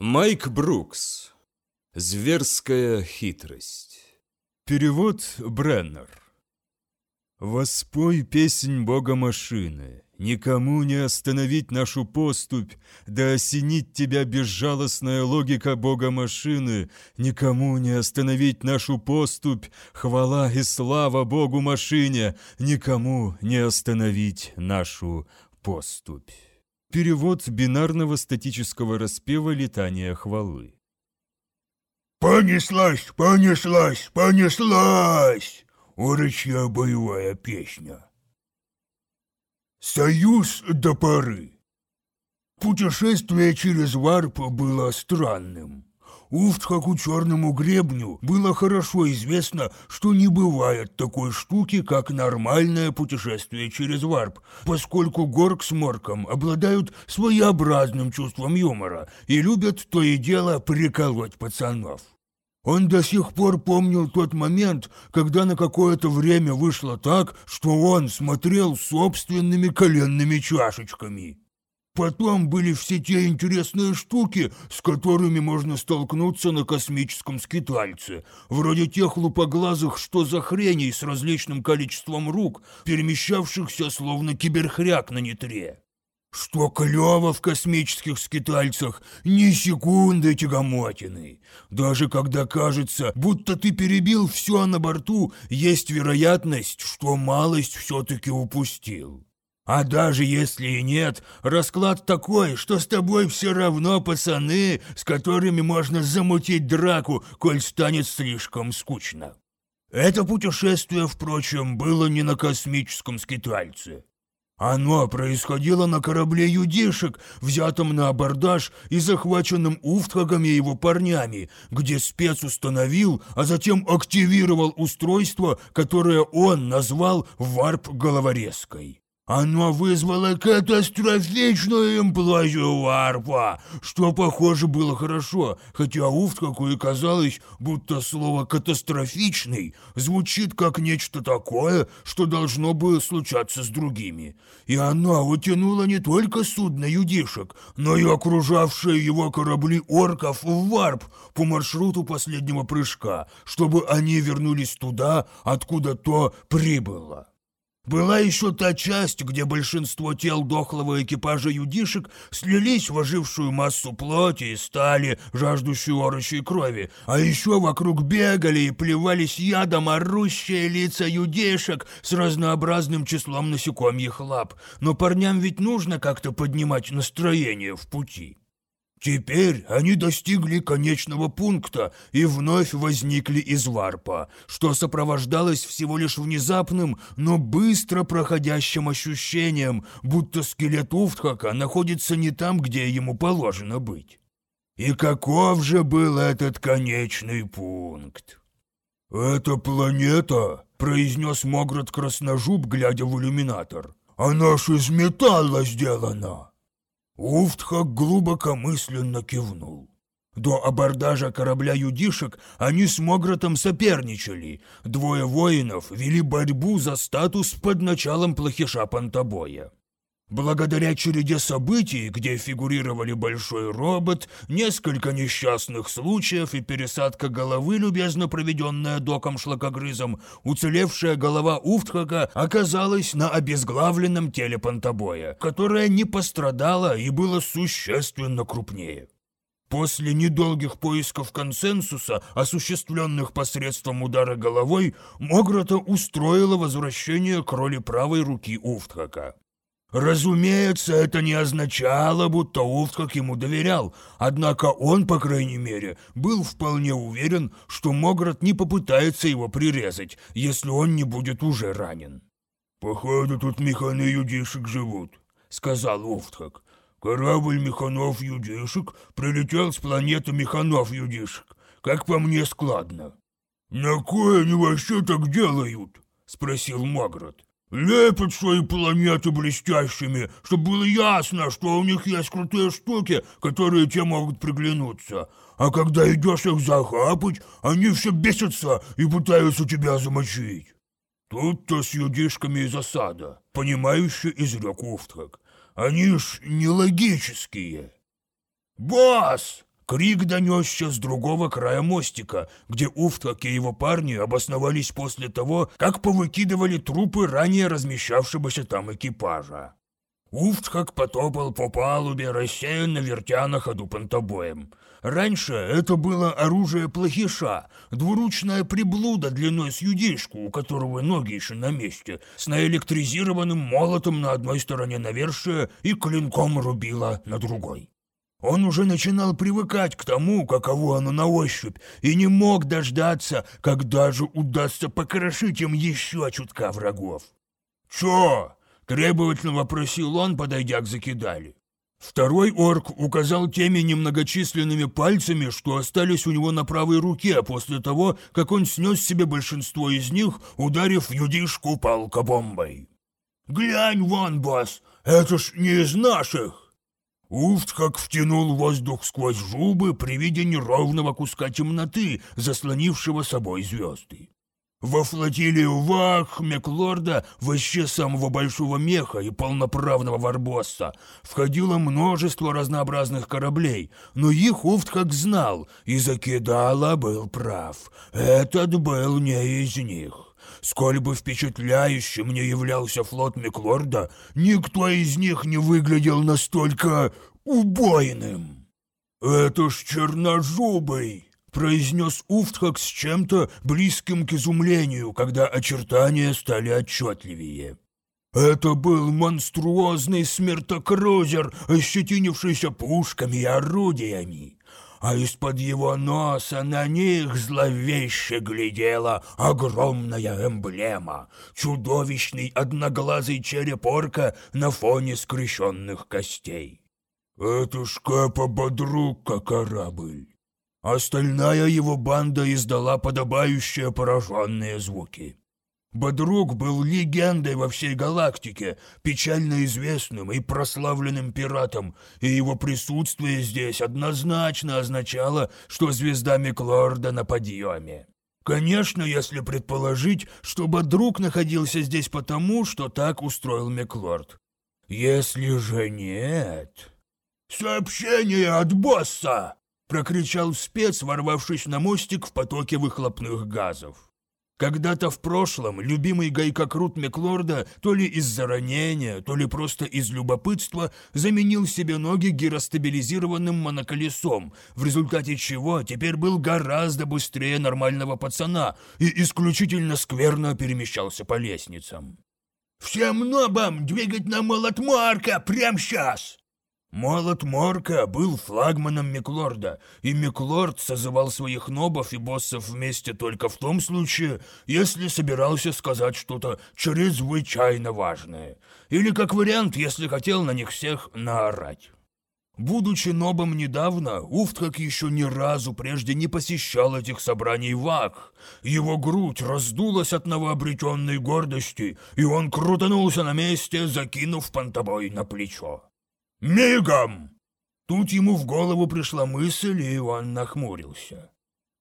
Майк Брукс. Зверская хитрость. Перевод Бреннер. Воспой песнь бога машины, Никому не остановить нашу поступь, Да осенит тебя безжалостная логика бога машины, Никому не остановить нашу поступь, Хвала и слава богу машине, Никому не остановить нашу поступь. Перевод бинарного статического распева литания хвалы. Понеслась, понеслась, понеслась! Орочья боевая песня. Союз до поры. Путешествие через варп было странным. Уфтхаку Черному Гребню было хорошо известно, что не бывает такой штуки, как нормальное путешествие через варп, поскольку Горк с Морком обладают своеобразным чувством юмора и любят то и дело приколоть пацанов. Он до сих пор помнил тот момент, когда на какое-то время вышло так, что он смотрел собственными коленными чашечками. Потом были все те интересные штуки, с которыми можно столкнуться на космическом скитальце, вроде тех лупоглазых что за хреней с различным количеством рук, перемещавшихся словно киберхряк на нитре. Что клёво в космических скитальцах, ни секунды тягомотины. Даже когда кажется, будто ты перебил все на борту, есть вероятность, что малость все-таки упустил. А даже если и нет, расклад такой, что с тобой все равно пацаны, с которыми можно замутить драку, коль станет слишком скучно. Это путешествие, впрочем, было не на космическом скитальце. Оно происходило на корабле юдишек, взятом на абордаж и захваченном Уфтхагом и его парнями, где спец установил, а затем активировал устройство, которое он назвал варп-головорезкой. Оно вызвало катастрофичную имплазию варпа, что, похоже, было хорошо, хотя Уфтхаку и казалось, будто слово «катастрофичный» звучит как нечто такое, что должно было случаться с другими. И оно утянуло не только судно юдишек, но и окружавшие его корабли орков в варп по маршруту последнего прыжка, чтобы они вернулись туда, откуда то прибыло. Была еще та часть, где большинство тел дохлого экипажа юдишек слились в ожившую массу плоти и стали, жаждущую орочей крови, а еще вокруг бегали и плевались ядом орущие лица юдишек с разнообразным числом насекомьих лап. Но парням ведь нужно как-то поднимать настроение в пути. Теперь они достигли конечного пункта и вновь возникли из варпа, что сопровождалось всего лишь внезапным, но быстро проходящим ощущением, будто скелет Уфтхака находится не там, где ему положено быть. И каков же был этот конечный пункт? «Это планета», — произнес Могрот Красножуб, глядя в иллюминатор. «Она ж из металла сделана». Уфтхак глубокомысленно кивнул. До абордажа корабля юдишек они с Могротом соперничали. Двое воинов вели борьбу за статус под началом плохиша Пантобоя. Благодаря череде событий, где фигурировали большой робот, несколько несчастных случаев и пересадка головы, любезно проведенная доком шлакогрызом, уцелевшая голова Уфтхака оказалась на обезглавленном теле Пантобоя, которое не пострадало и было существенно крупнее. После недолгих поисков консенсуса, осуществленных посредством удара головой, Могрота устроила возвращение к роли правой руки Уфтхака. Разумеется, это не означало, будто Уфтхак ему доверял, однако он, по крайней мере, был вполне уверен, что Могрот не попытается его прирезать, если он не будет уже ранен. «Походу, тут механы юдишек живут», — сказал Уфтхак. «Корабль механов юдишек прилетел с планеты механов юдишек. Как по мне, складно». «На кое они вообще так делают?» — спросил Могрот. Лепят свои планеты блестящими, чтобы было ясно, что у них есть крутые штуки, которые те могут приглянуться. А когда идешь их захапать, они все бесятся и пытаются тебя замочить. Тут-то с юдишками и засада, понимающий изрек Уфтхак. Они ж нелогические. «Босс!» — Крик донесся с другого края мостика, где Уфтак и его парни обосновались после того, как повыкидывали трупы ранее размещавшегося там экипажа. Уфтхак потопал по палубе, рассеянно вертя на ходу понтобоем. Раньше это было оружие плохиша, двуручная приблуда длиной с юдейшку, у которого ноги еще на месте, с наэлектризированным молотом на одной стороне навершия и клинком рубила на другой. Он уже начинал привыкать к тому, каково оно на ощупь, и не мог дождаться, когда же удастся покрошить им еще чутка врагов. «Чё?» — требовательно вопросил он, подойдя к закидали. Второй орк указал теми немногочисленными пальцами, что остались у него на правой руке после того, как он снес себе большинство из них, ударив юдишку палкобомбой. «Глянь вон, босс, это ж не из наших!» Уфт как втянул воздух сквозь зубы при виде неровного куска темноты, заслонившего собой звезды. Во флотилию Вах, Меклорда, вообще самого большого меха и полноправного варбосса, входило множество разнообразных кораблей, но их Уфт как знал, и Закидала был прав. Этот был не из них. Сколь бы впечатляющим не являлся флот Меклорда, никто из них не выглядел настолько убойным. «Это ж черножубый!» произнес Уфтхак с чем-то близким к изумлению, когда очертания стали отчетливее. Это был монструозный смертокрузер, ощетинившийся пушками и орудиями, а из-под его носа на них зловеще глядела огромная эмблема, чудовищный одноглазый череп орка на фоне скрещенных костей. «Это ж Кэпа Бодрука корабль!» Остальная его банда издала подобающие пораженные звуки. Бодрук был легендой во всей галактике, печально известным и прославленным пиратом, и его присутствие здесь однозначно означало, что звезда Миклорда на подъеме. Конечно, если предположить, что Бодрук находился здесь потому, что так устроил Миклорд. Если же нет... «Сообщение от босса!» прокричал спец, ворвавшись на мостик в потоке выхлопных газов. Когда-то в прошлом любимый гайкокрут Меклорда то ли из-за ранения, то ли просто из любопытства заменил себе ноги гиростабилизированным моноколесом, в результате чего теперь был гораздо быстрее нормального пацана и исключительно скверно перемещался по лестницам. «Всем нобам двигать на молот Марка прямо сейчас!» Молот Морка был флагманом Миклорда, и Миклорд созывал своих нобов и боссов вместе только в том случае, если собирался сказать что-то чрезвычайно важное, или как вариант, если хотел на них всех наорать. Будучи нобом недавно, Уфткак еще ни разу прежде не посещал этих собраний ВАК. Его грудь раздулась от новообретенной гордости, и он крутанулся на месте, закинув понтобой на плечо. «Мигом!» Тут ему в голову пришла мысль, и он нахмурился.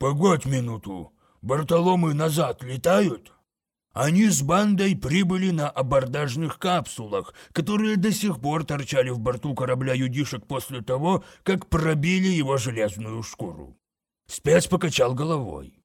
«Погодь минуту, Бартоломы назад летают?» Они с бандой прибыли на абордажных капсулах, которые до сих пор торчали в борту корабля юдишек после того, как пробили его железную шкуру. Спец покачал головой.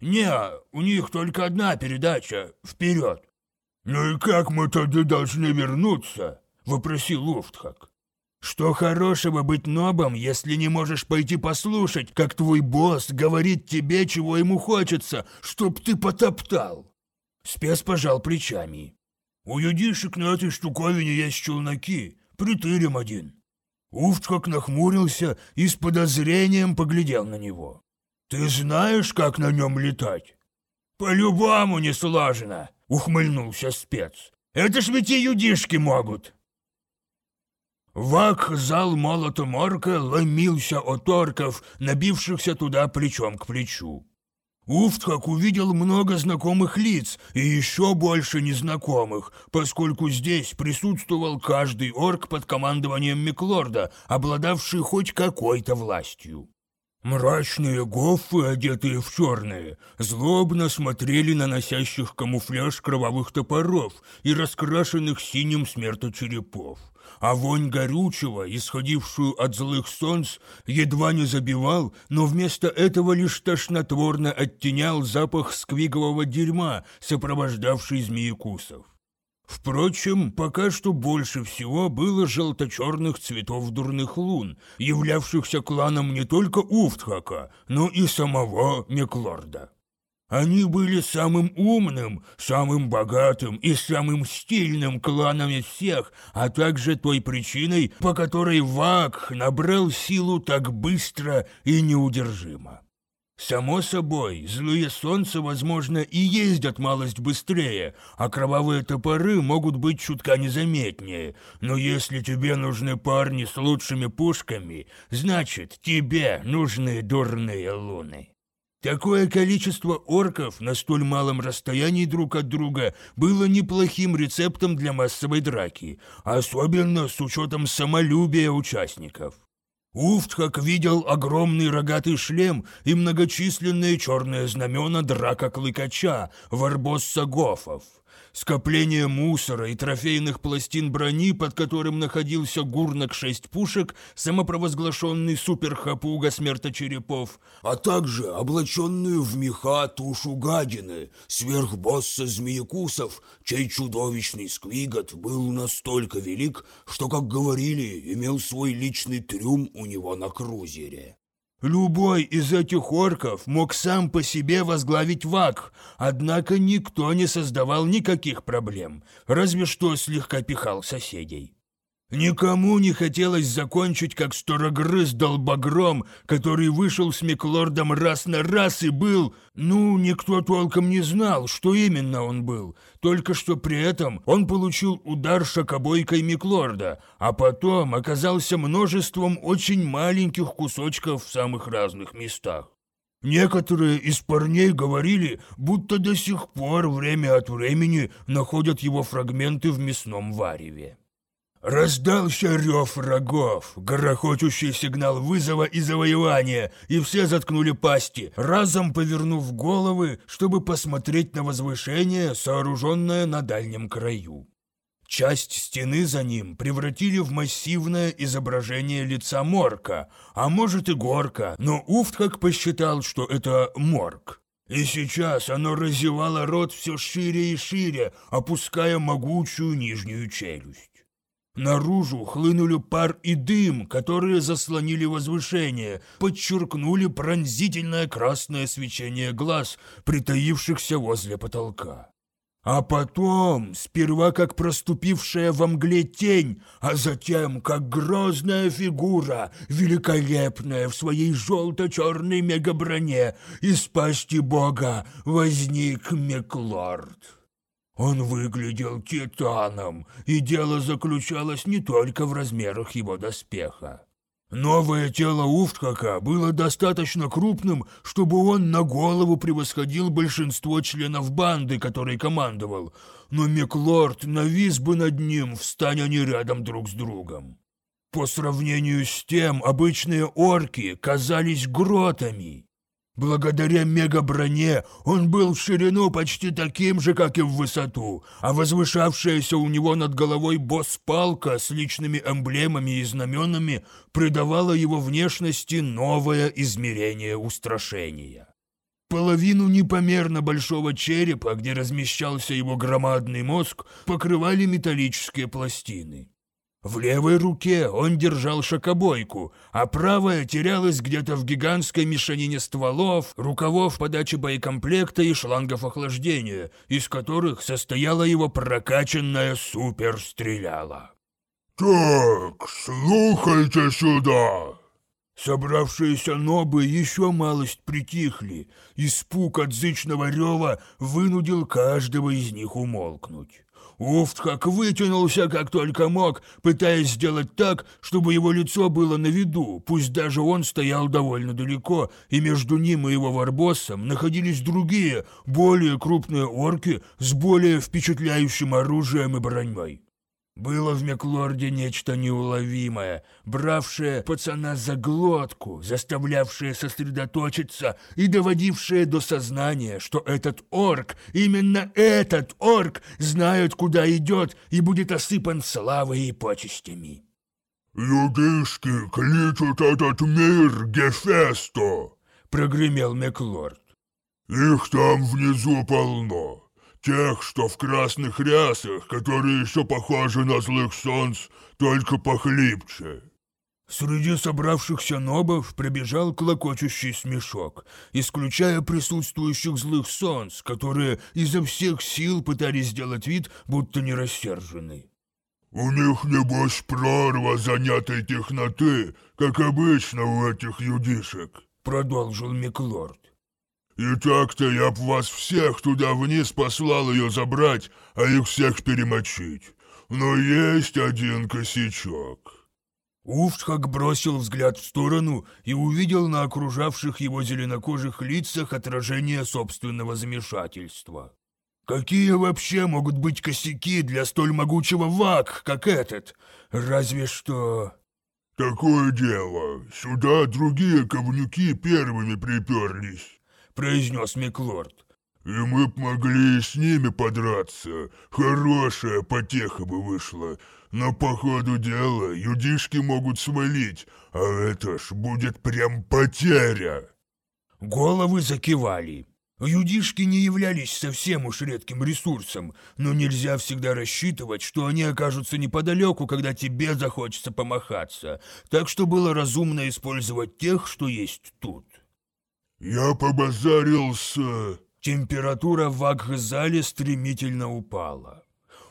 «Не, у них только одна передача. Вперед!» «Ну и как мы тогда должны вернуться?» — вопросил Луфтхак. Что хорошего быть нобом, если не можешь пойти послушать, как твой босс говорит тебе, чего ему хочется, чтоб ты потоптал?» Спец пожал плечами. «У юдишек на этой штуковине есть челноки, притырим один». Уфт как нахмурился и с подозрением поглядел на него. «Ты знаешь, как на нем летать?» «По-любому не сложно», — ухмыльнулся спец. «Это ж ведь и юдишки могут». Вак-зал молота Морка ломился от орков, набившихся туда плечом к плечу. Уфтхак увидел много знакомых лиц и еще больше незнакомых, поскольку здесь присутствовал каждый орк под командованием Миклорда, обладавший хоть какой-то властью. Мрачные гофы, одетые в черное, злобно смотрели на носящих камуфляж кровавых топоров и раскрашенных синим смерточерепов – а вонь горючего, исходившую от злых солнц, едва не забивал, но вместо этого лишь тошнотворно оттенял запах сквигового дерьма, сопровождавший змеекусов. Впрочем, пока что больше всего было желто-черных цветов дурных лун, являвшихся кланом не только Уфтхака, но и самого Меклорда. Они были самым умным, самым богатым и самым стильным кланом из всех, а также той причиной, по которой Вак набрал силу так быстро и неудержимо. Само собой, злые солнца, возможно, и ездят малость быстрее, а кровавые топоры могут быть чутка незаметнее. Но если тебе нужны парни с лучшими пушками, значит, тебе нужны дурные луны. Такое количество орков на столь малом расстоянии друг от друга было неплохим рецептом для массовой драки, особенно с учетом самолюбия участников. Уфтхак видел огромный рогатый шлем и многочисленные черные знамена драка клыкача, варбосса гофов. Скопление мусора и трофейных пластин брони, под которым находился гурнок шесть пушек, самопровозглашенный суперхапуга смерточерепов, а также облаченную в меха тушу гадины, сверхбосса змеекусов, чей чудовищный сквигот был настолько велик, что, как говорили, имел свой личный трюм у него на крузере. Любой из этих орков мог сам по себе возглавить ВАК, однако никто не создавал никаких проблем, разве что слегка пихал соседей. Никому не хотелось закончить как старогрыз долбогром, который вышел с Миклордом раз на раз и был... Ну, никто толком не знал, что именно он был. Только что при этом он получил удар шокобойкой Миклорда, а потом оказался множеством очень маленьких кусочков в самых разных местах. Некоторые из парней говорили, будто до сих пор время от времени находят его фрагменты в мясном вареве. Раздался рев рогов, грохочущий сигнал вызова и завоевания, и все заткнули пасти, разом повернув головы, чтобы посмотреть на возвышение, сооруженное на дальнем краю. Часть стены за ним превратили в массивное изображение лица Морка, а может и Горка, но Уфтхак посчитал, что это Морк. И сейчас оно разевало рот все шире и шире, опуская могучую нижнюю челюсть. Наружу хлынули пар и дым, которые заслонили возвышение, подчеркнули пронзительное красное свечение глаз, притаившихся возле потолка. А потом, сперва как проступившая во мгле тень, а затем как грозная фигура, великолепная в своей желто-черной мегаброне, из пасти бога возник Меклорд. Он выглядел титаном, и дело заключалось не только в размерах его доспеха. Новое тело Уфтхака было достаточно крупным, чтобы он на голову превосходил большинство членов банды, которой командовал, но Меклорд навис бы над ним, встань они рядом друг с другом. По сравнению с тем, обычные орки казались гротами. Благодаря мегаброне он был в ширину почти таким же, как и в высоту, а возвышавшаяся у него над головой босс-палка с личными эмблемами и знаменами придавала его внешности новое измерение устрашения. Половину непомерно большого черепа, где размещался его громадный мозг, покрывали металлические пластины. В левой руке он держал шокобойку, а правая терялась где-то в гигантской мешанине стволов, рукавов подачи боекомплекта и шлангов охлаждения, из которых состояла его прокачанная суперстреляла. «Так, слухайте сюда!» Собравшиеся нобы еще малость притихли. Испуг от зычного рева вынудил каждого из них умолкнуть. Уфтхак вытянулся как только мог, пытаясь сделать так, чтобы его лицо было на виду, пусть даже он стоял довольно далеко, и между ним и его варбоссом находились другие, более крупные орки с более впечатляющим оружием и броней. Было в Меклорде нечто неуловимое, бравшее пацана за глотку, заставлявшее сосредоточиться и доводившее до сознания, что этот орк, именно этот орк, знает, куда идет и будет осыпан славой и почестями. «Людишки кличут этот мир Гефесто!» — прогремел Меклорд. «Их там внизу полно. Тех, что в красных рясах, которые еще похожи на злых солнц, только похлипче. Среди собравшихся нобов пробежал клокочущий смешок, исключая присутствующих злых солнц, которые изо всех сил пытались сделать вид, будто не рассержены. «У них, небось, прорва занятой техноты, как обычно у этих юдишек», — продолжил Миклорд. И так-то я б вас всех туда вниз послал ее забрать, а их всех перемочить. Но есть один косячок». Уфтхак бросил взгляд в сторону и увидел на окружавших его зеленокожих лицах отражение собственного замешательства. Какие вообще могут быть косяки для столь могучего вак, как этот? Разве что... Такое дело. Сюда другие ковнюки первыми приперлись. — произнес Миклорд. «И мы б могли с ними подраться. Хорошая потеха бы вышла. Но по ходу дела юдишки могут свалить, а это ж будет прям потеря!» Головы закивали. Юдишки не являлись совсем уж редким ресурсом, но нельзя всегда рассчитывать, что они окажутся неподалеку, когда тебе захочется помахаться, так что было разумно использовать тех, что есть тут. «Я побазарился...» Температура в Акхзале стремительно упала.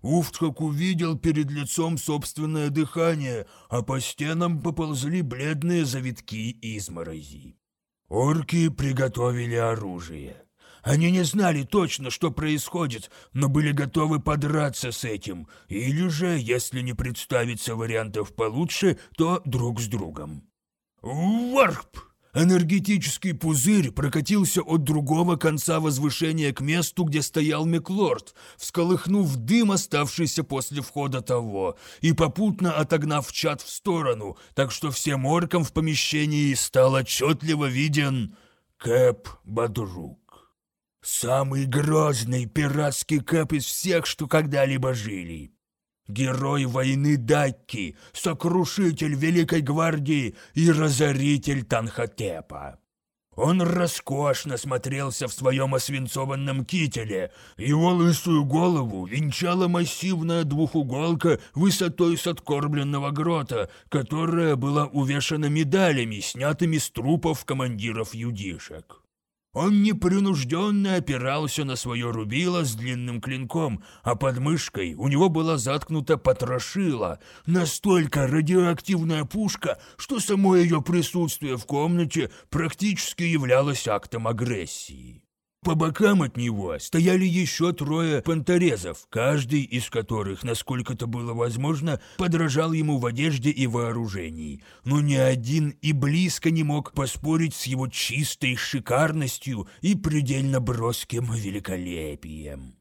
Уфтхак увидел перед лицом собственное дыхание, а по стенам поползли бледные завитки изморози. Орки приготовили оружие. Они не знали точно, что происходит, но были готовы подраться с этим, или же, если не представится вариантов получше, то друг с другом. «Варп!» Энергетический пузырь прокатился от другого конца возвышения к месту, где стоял Меклорд, всколыхнув дым, оставшийся после входа того, и попутно отогнав чат в сторону, так что всем оркам в помещении стал отчетливо виден Кэп Бадрук. Самый грозный пиратский Кэп из всех, что когда-либо жили. Герой войны Дакки, сокрушитель Великой Гвардии и разоритель Танхотепа. Он роскошно смотрелся в своем освинцованном кителе. Его лысую голову венчала массивная двухуголка высотой с откормленного грота, которая была увешана медалями, снятыми с трупов командиров юдишек. Он непринужденно опирался на свое рубило с длинным клинком, а под мышкой у него была заткнута потрошила, настолько радиоактивная пушка, что само ее присутствие в комнате практически являлось актом агрессии. По бокам от него стояли еще трое понторезов, каждый из которых, насколько это было возможно, подражал ему в одежде и вооружении, но ни один и близко не мог поспорить с его чистой шикарностью и предельно броским великолепием.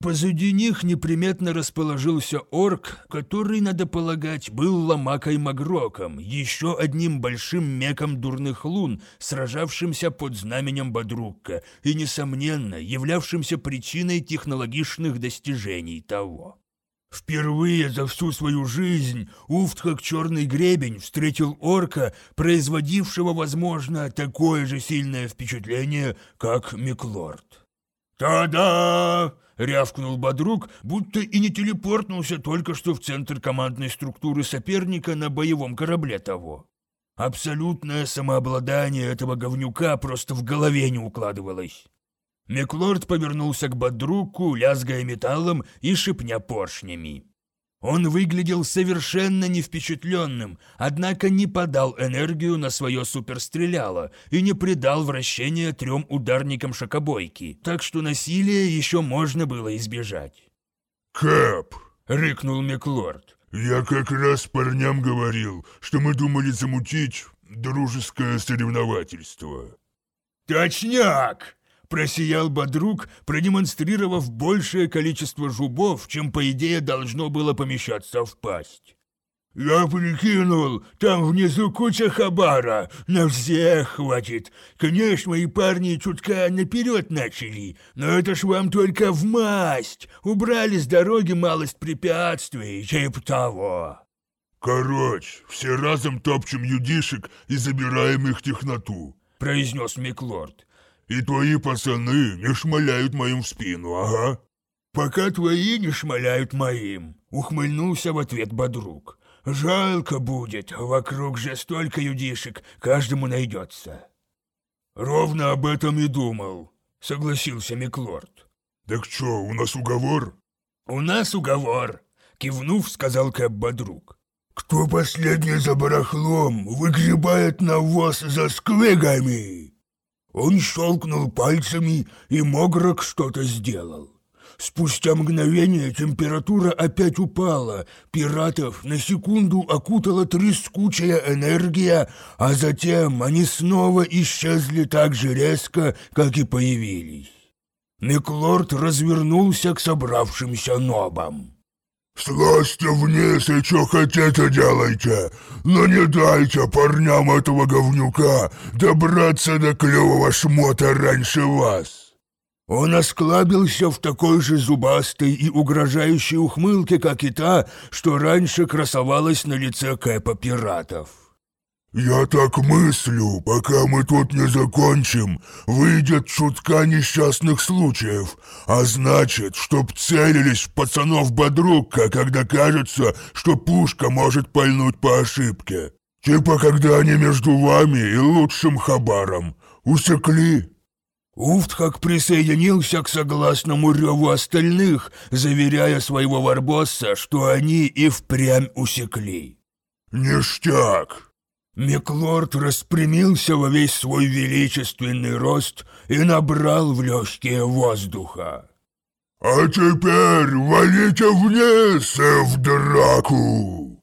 Позади них неприметно расположился орк, который, надо полагать, был ломакой Магроком, еще одним большим меком дурных лун, сражавшимся под знаменем Бодрукка и, несомненно, являвшимся причиной технологичных достижений того. Впервые за всю свою жизнь Уфтхак Черный Гребень встретил орка, производившего, возможно, такое же сильное впечатление, как Миклорд. «Та-да!» Рявкнул Бодрук, будто и не телепортнулся только что в центр командной структуры соперника на боевом корабле того. Абсолютное самообладание этого говнюка просто в голове не укладывалось. Меклорд повернулся к Бодруку, лязгая металлом и шипня поршнями. Он выглядел совершенно не впечатленным, однако не подал энергию на свое суперстреляло и не придал вращения трем ударникам шокобойки, так что насилие еще можно было избежать. «Кэп!» — рыкнул Меклорд. «Я как раз парням говорил, что мы думали замутить дружеское соревновательство». «Точняк!» Просиял Бодрук, продемонстрировав большее количество жубов, чем, по идее, должно было помещаться в пасть. «Я прикинул, там внизу куча хабара, на всех хватит. Конечно, и парни чутка наперед начали, но это ж вам только в масть. Убрали с дороги малость препятствий, типа того». «Короче, все разом топчем юдишек и забираем их техноту», — произнес Миклорд. «И твои пацаны не шмаляют моим в спину, ага». «Пока твои не шмаляют моим», — ухмыльнулся в ответ Бодрук. «Жалко будет, вокруг же столько юдишек, каждому найдется». «Ровно об этом и думал», — согласился Миклорд. «Так что, у нас уговор?» «У нас уговор», — кивнув, сказал Кэп Бодрук. «Кто последний за барахлом выгребает навоз за сквегами?» Он щелкнул пальцами, и Могрок что-то сделал. Спустя мгновение температура опять упала, пиратов на секунду окутала трескучая энергия, а затем они снова исчезли так же резко, как и появились. Миклорд развернулся к собравшимся нобам. «Слазьте вниз и что хотите делайте, но не дайте парням этого говнюка добраться до клевого шмота раньше вас!» Он осклабился в такой же зубастой и угрожающей ухмылке, как и та, что раньше красовалась на лице Кэпа пиратов. «Я так мыслю, пока мы тут не закончим, выйдет чутка несчастных случаев, а значит, чтоб целились в пацанов Бодрука, когда кажется, что пушка может пальнуть по ошибке. Типа, когда они между вами и лучшим хабаром. Усекли?» Уфтхак присоединился к согласному реву остальных, заверяя своего варбосса, что они и впрямь усекли. «Ништяк!» Миклорд распрямился во весь свой величественный рост и набрал в легкие воздуха. «А теперь валите вниз в драку!»